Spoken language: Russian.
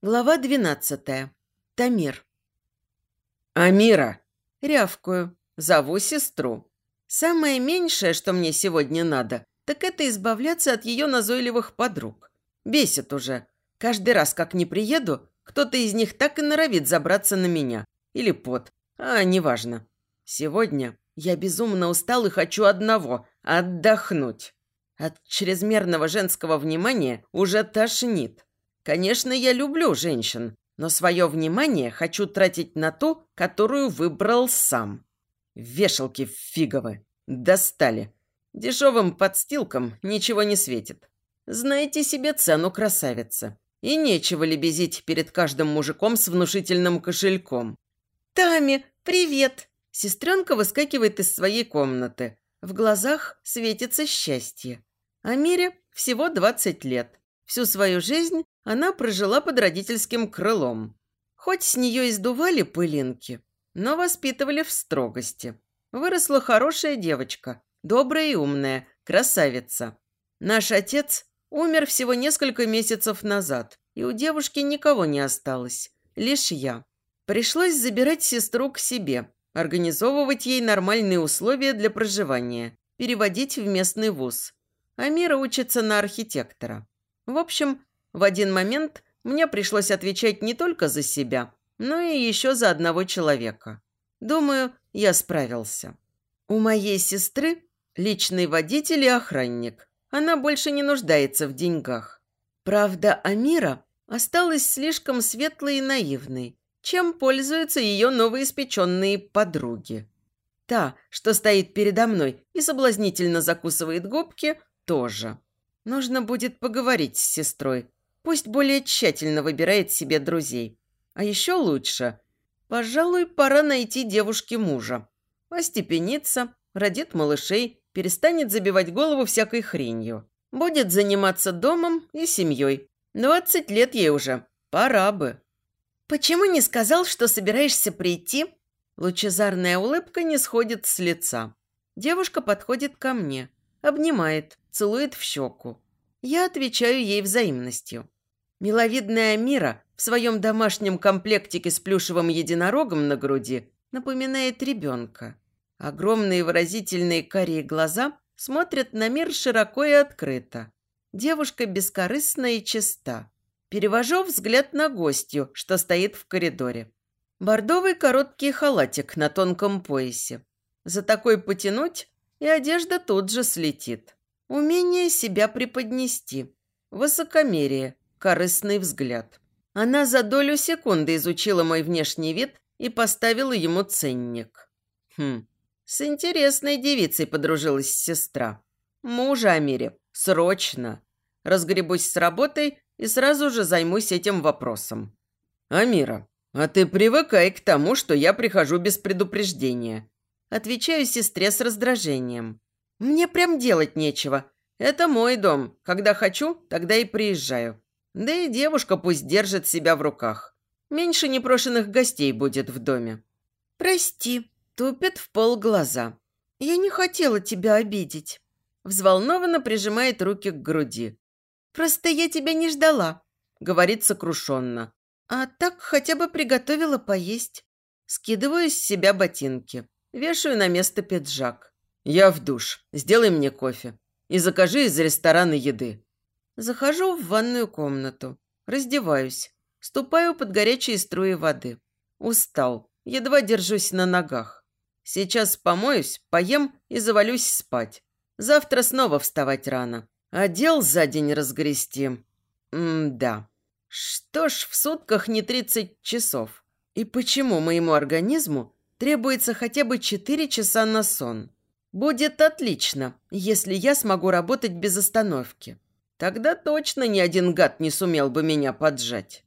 Глава двенадцатая. Тамир. «Амира!» Рявкую. Зову сестру. Самое меньшее, что мне сегодня надо, так это избавляться от ее назойливых подруг. Бесит уже. Каждый раз, как не приеду, кто-то из них так и норовит забраться на меня. Или под. А, неважно. Сегодня я безумно устал и хочу одного – отдохнуть. От чрезмерного женского внимания уже тошнит. Конечно, я люблю женщин, но свое внимание хочу тратить на ту, которую выбрал сам. Вешалки фиговы. Достали. Дешевым подстилкам ничего не светит. Знаете себе цену, красавица. И нечего лебезить перед каждым мужиком с внушительным кошельком. «Тами, привет!» Сестренка выскакивает из своей комнаты. В глазах светится счастье. А всего 20 лет. Всю свою жизнь она прожила под родительским крылом. Хоть с нее издували пылинки, но воспитывали в строгости. Выросла хорошая девочка, добрая и умная, красавица. Наш отец умер всего несколько месяцев назад, и у девушки никого не осталось, лишь я. Пришлось забирать сестру к себе, организовывать ей нормальные условия для проживания, переводить в местный вуз. Амира учится на архитектора. В общем, в один момент мне пришлось отвечать не только за себя, но и еще за одного человека. Думаю, я справился. У моей сестры личный водитель и охранник. Она больше не нуждается в деньгах. Правда, Амира осталась слишком светлой и наивной, чем пользуются ее новоиспеченные подруги. Та, что стоит передо мной и соблазнительно закусывает губки, тоже. Нужно будет поговорить с сестрой, Пусть более тщательно выбирает себе друзей. А еще лучше. Пожалуй, пора найти девушке мужа. Остепенится, родит малышей, перестанет забивать голову всякой хренью. Будет заниматься домом и семьей. Двадцать лет ей уже. Пора бы. «Почему не сказал, что собираешься прийти?» Лучезарная улыбка не сходит с лица. Девушка подходит ко мне, обнимает, целует в щеку. Я отвечаю ей взаимностью. Миловидная Мира в своем домашнем комплектике с плюшевым единорогом на груди напоминает ребенка. Огромные выразительные карие глаза смотрят на мир широко и открыто. Девушка бескорыстна и чиста. Перевожу взгляд на гостью, что стоит в коридоре. Бордовый короткий халатик на тонком поясе. За такой потянуть, и одежда тут же слетит. Умение себя преподнести. Высокомерие, корыстный взгляд. Она за долю секунды изучила мой внешний вид и поставила ему ценник. Хм, с интересной девицей подружилась сестра. Мужа Амире, срочно. Разгребусь с работой и сразу же займусь этим вопросом. «Амира, а ты привыкай к тому, что я прихожу без предупреждения». Отвечаю сестре с раздражением. «Мне прям делать нечего. Это мой дом. Когда хочу, тогда и приезжаю. Да и девушка пусть держит себя в руках. Меньше непрошенных гостей будет в доме. «Прости», – тупит в пол глаза. «Я не хотела тебя обидеть». Взволнованно прижимает руки к груди. «Просто я тебя не ждала», – говорит сокрушенно. «А так хотя бы приготовила поесть». Скидываю с себя ботинки. Вешаю на место пиджак. «Я в душ. Сделай мне кофе. И закажи из ресторана еды». Захожу в ванную комнату, раздеваюсь, ступаю под горячие струи воды. Устал, едва держусь на ногах. Сейчас помоюсь, поем и завалюсь спать. Завтра снова вставать рано. А дел за день разгрести. М-да. Что ж, в сутках не 30 часов. И почему моему организму требуется хотя бы 4 часа на сон? Будет отлично, если я смогу работать без остановки. Тогда точно ни один гад не сумел бы меня поджать.